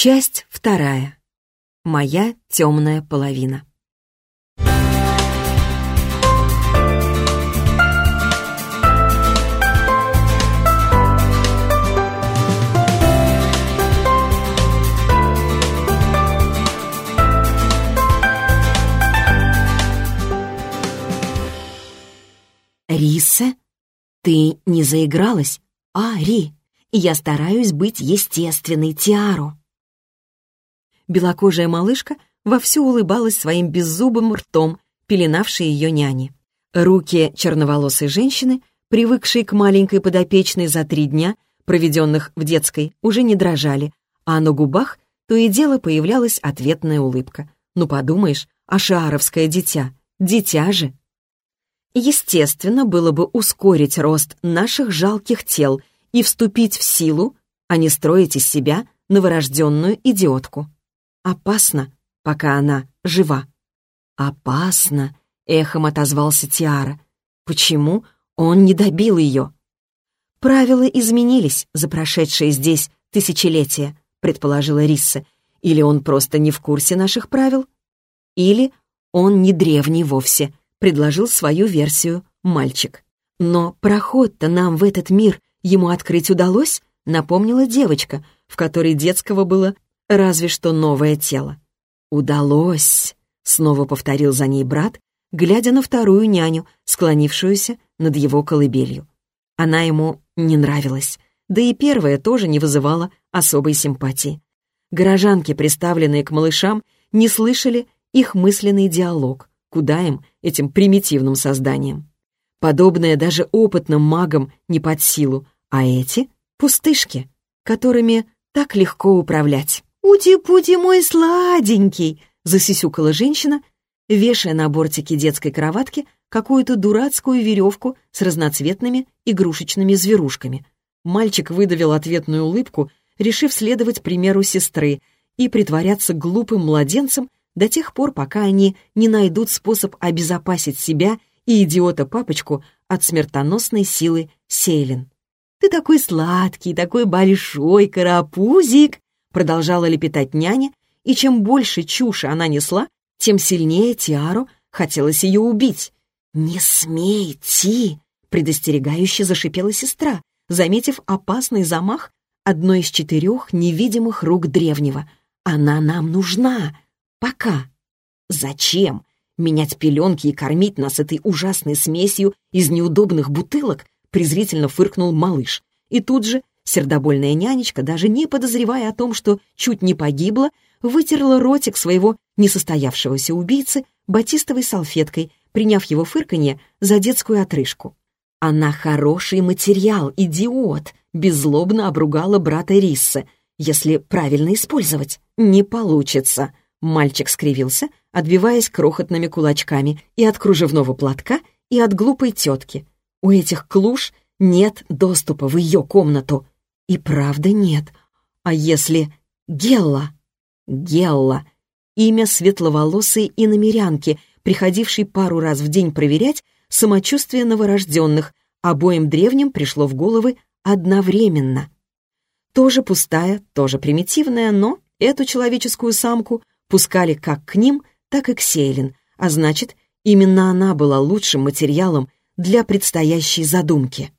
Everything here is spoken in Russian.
Часть вторая. Моя темная половина. Риса, ты не заигралась? А, Ри, я стараюсь быть естественной, Тиару. Белокожая малышка вовсю улыбалась своим беззубым ртом, пеленавшей ее няни. Руки черноволосой женщины, привыкшей к маленькой подопечной за три дня, проведенных в детской, уже не дрожали, а на губах то и дело появлялась ответная улыбка. Ну, подумаешь, ашаровское дитя. Дитя же. Естественно, было бы ускорить рост наших жалких тел и вступить в силу, а не строить из себя новорожденную идиотку. Опасно, пока она жива. Опасно, эхом отозвался Тиара. Почему он не добил ее? Правила изменились за прошедшие здесь тысячелетия, предположила Рисса. Или он просто не в курсе наших правил? Или он не древний вовсе, предложил свою версию мальчик. Но проход-то нам в этот мир ему открыть удалось, напомнила девочка, в которой детского было разве что новое тело. «Удалось!» — снова повторил за ней брат, глядя на вторую няню, склонившуюся над его колыбелью. Она ему не нравилась, да и первая тоже не вызывала особой симпатии. Горожанки, приставленные к малышам, не слышали их мысленный диалог, куда им, этим примитивным созданиям. Подобное даже опытным магам не под силу, а эти — пустышки, которыми так легко управлять. «Ути-пути мой сладенький!» — засисюкала женщина, вешая на бортике детской кроватки какую-то дурацкую веревку с разноцветными игрушечными зверушками. Мальчик выдавил ответную улыбку, решив следовать примеру сестры и притворяться глупым младенцем до тех пор, пока они не найдут способ обезопасить себя и идиота-папочку от смертоносной силы Сейлин. «Ты такой сладкий, такой большой карапузик!» Продолжала лепетать няня, и чем больше чуши она несла, тем сильнее Тиару хотелось ее убить. «Не смей, Ти!» — предостерегающе зашипела сестра, заметив опасный замах одной из четырех невидимых рук древнего. «Она нам нужна! Пока!» «Зачем? Менять пеленки и кормить нас этой ужасной смесью из неудобных бутылок?» презрительно фыркнул малыш. И тут же Сердобольная нянечка, даже не подозревая о том, что чуть не погибла, вытерла ротик своего несостоявшегося убийцы батистовой салфеткой, приняв его фырканье за детскую отрыжку. «Она хороший материал, идиот!» — беззлобно обругала брата Рисса. «Если правильно использовать, не получится!» Мальчик скривился, отбиваясь крохотными кулачками и от кружевного платка, и от глупой тетки. У этих клуш нет доступа в ее комнату. И правда нет. А если Гелла? Гелла. Имя светловолосой иномерянки, приходившей пару раз в день проверять самочувствие новорожденных, обоим древним пришло в головы одновременно. Тоже пустая, тоже примитивная, но эту человеческую самку пускали как к ним, так и к Сейлин, а значит, именно она была лучшим материалом для предстоящей задумки.